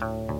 Bye.